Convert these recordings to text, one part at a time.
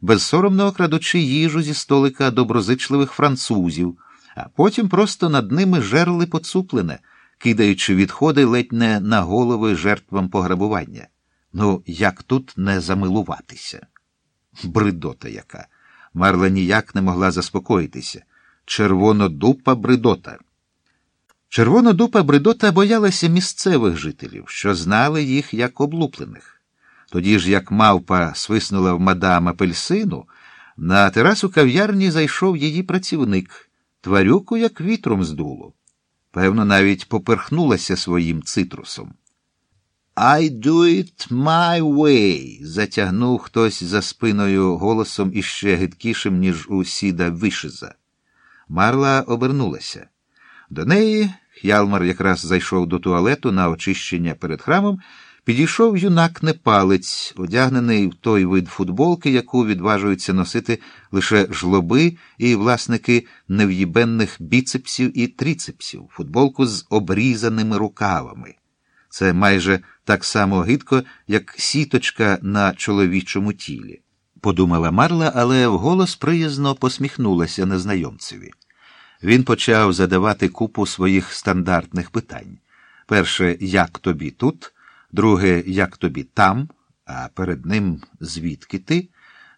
безсоромно крадучи їжу зі столика доброзичливих французів, а потім просто над ними жерли поцуплене, кидаючи відходи ледь не на голови жертвам пограбування. Ну, як тут не замилуватися? Бридота яка. Марла ніяк не могла заспокоїтися. Червонодупа бридота. Червонодупа бридота боялася місцевих жителів, що знали їх як облуплених. Тоді ж, як мавпа свиснула в мадам апельсину, на терасу кав'ярні зайшов її працівник, тварюку, як вітром здуло. Певно, навіть поперхнулася своїм цитрусом. I do it my way, затягнув хтось за спиною голосом іще гидкішим, ніж у сіда вишиза. Марла обернулася. До неї Х'ялмар якраз зайшов до туалету на очищення перед храмом, підійшов юнак непалець, одягнений в той вид футболки, яку відважуються носити лише жлоби і власники нев'їбенних біцепсів і тріцепсів, футболку з обрізаними рукавами. Це майже так само гидко, як сіточка на чоловічому тілі. Подумала Марла, але вголос приязно посміхнулася незнайомцеві. Він почав задавати купу своїх стандартних питань. Перше, як тобі тут, друге, як тобі там, а перед ним звідки ти,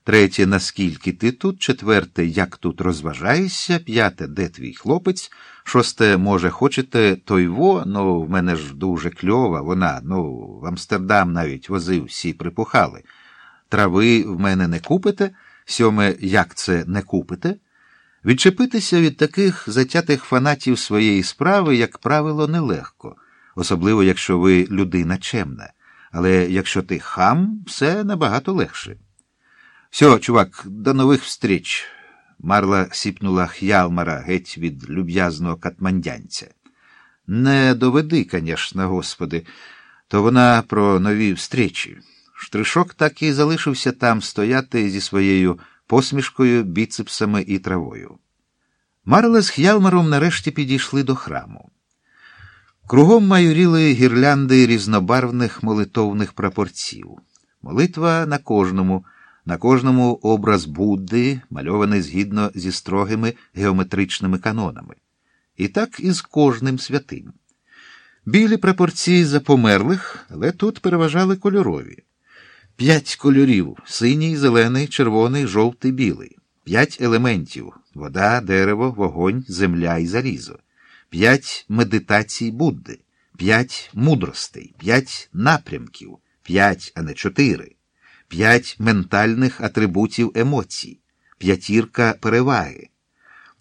третє, наскільки ти тут, четверте, як тут розважаєшся, п'яте, де твій хлопець, шосте, може, хочете, той во, ну, в мене ж дуже кльова, вона, ну, в Амстердам навіть возив, всі припухали. Трави в мене не купите, сьоме, як це не купите? Відчепитися від таких затятих фанатів своєї справи, як правило, нелегко, особливо якщо ви людина чемна. Але якщо ти хам, все набагато легше. Все, чувак, до нових встреч. Марла сіпнула х'ялмара геть від люб'язного катмандянця. Не доведи, конечно, господи, то вона про нові встречі. Штришок так і залишився там стояти зі своєю посмішкою, біцепсами і травою. Марла з Х'ялмаром нарешті підійшли до храму. Кругом майоріли гірлянди різнобарвних молитовних прапорців. Молитва на кожному, на кожному образ Будди, мальований згідно зі строгими геометричними канонами. І так і з кожним святим. Білі прапорці запомерлих, але тут переважали кольорові. П'ять кольорів синій, зелений, червоний, жовтий, білий, п'ять елементів вода, дерево, вогонь, земля і залізо, п'ять медитацій Будди, п'ять мудростей, п'ять напрямків, п'ять, а не чотири, п'ять ментальних атрибутів емоцій, п'ятірка переваги.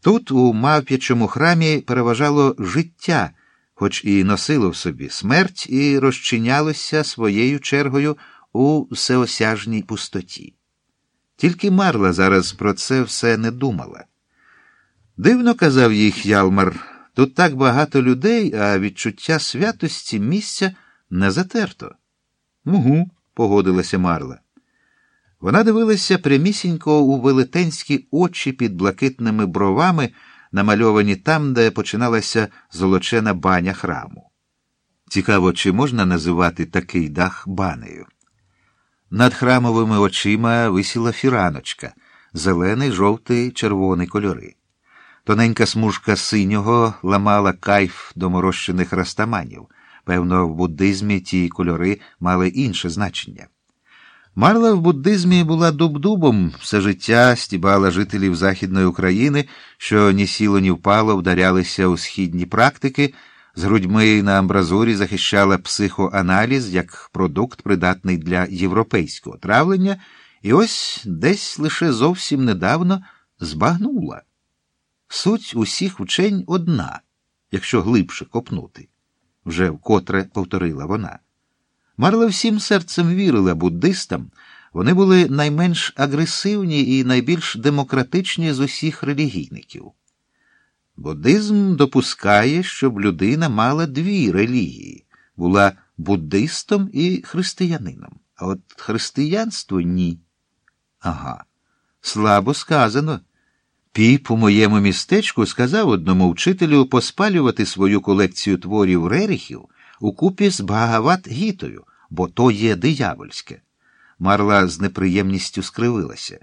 Тут у мавп'ячому храмі переважало життя, хоч і носило в собі смерть, і розчинялося своєю чергою у всеосяжній пустоті. Тільки Марла зараз про це все не думала. Дивно казав їй Х'ялмар, тут так багато людей, а відчуття святості місця не затерто. Угу, погодилася Марла. Вона дивилася прямісінько у велетенські очі під блакитними бровами, намальовані там, де починалася золочена баня храму. Цікаво, чи можна називати такий дах банею? Над храмовими очима висіла фіраночка, зелений, жовтий, червоний кольори. Тоненька смужка синього ламала кайф доморощених растаманів. Певно, в буддизмі ті кольори мали інше значення. Марла в буддизмі була дуб-дубом, все життя стібала жителів Західної України, що ні сіло, ні впало вдарялися у східні практики, з грудьми на амбразурі захищала психоаналіз як продукт, придатний для європейського травлення, і ось десь лише зовсім недавно збагнула. Суть усіх вчень одна, якщо глибше копнути, вже вкотре повторила вона. Марла всім серцем вірила буддистам, вони були найменш агресивні і найбільш демократичні з усіх релігійників. Буддизм допускає, щоб людина мала дві релігії була буддистом і християнином. А от християнство ні. Ага, слабо сказано. Піп у моєму містечку сказав одному вчителю поспалювати свою колекцію творів реріхів у купі з Багават Гітою, бо то є диявольське. Марла з неприємністю скривилася.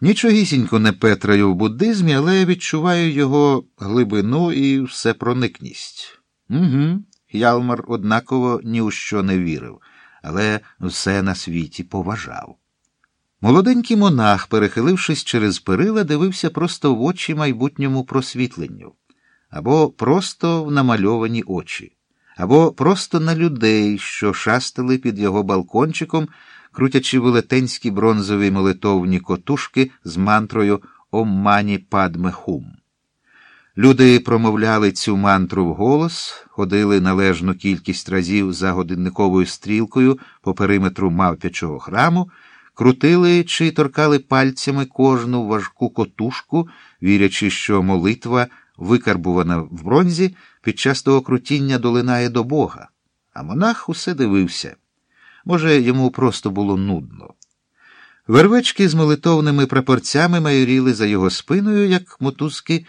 Нічогісінько не петраю в буддизмі, але відчуваю його глибину і всепроникність. Угу. Ялмар однаково ні у що не вірив, але все на світі поважав. Молоденький монах, перехилившись через перила, дивився просто в очі майбутньому просвітленню, або просто в намальовані очі, або просто на людей, що шастали під його балкончиком, крутячи велетенські бронзові молитовні котушки з мантрою Оммані Падме Хум. Люди промовляли цю мантру вголос, ходили належну кількість разів за годинниковою стрілкою по периметру мавпячого храму, крутили чи торкали пальцями кожну важку котушку, вірячи, що молитва, викарбувана в бронзі, під час того крутіння долинає до Бога. А монах усе дивився. Може, йому просто було нудно. Вервечки з молитовними прапорцями майоріли за його спиною, як мотузки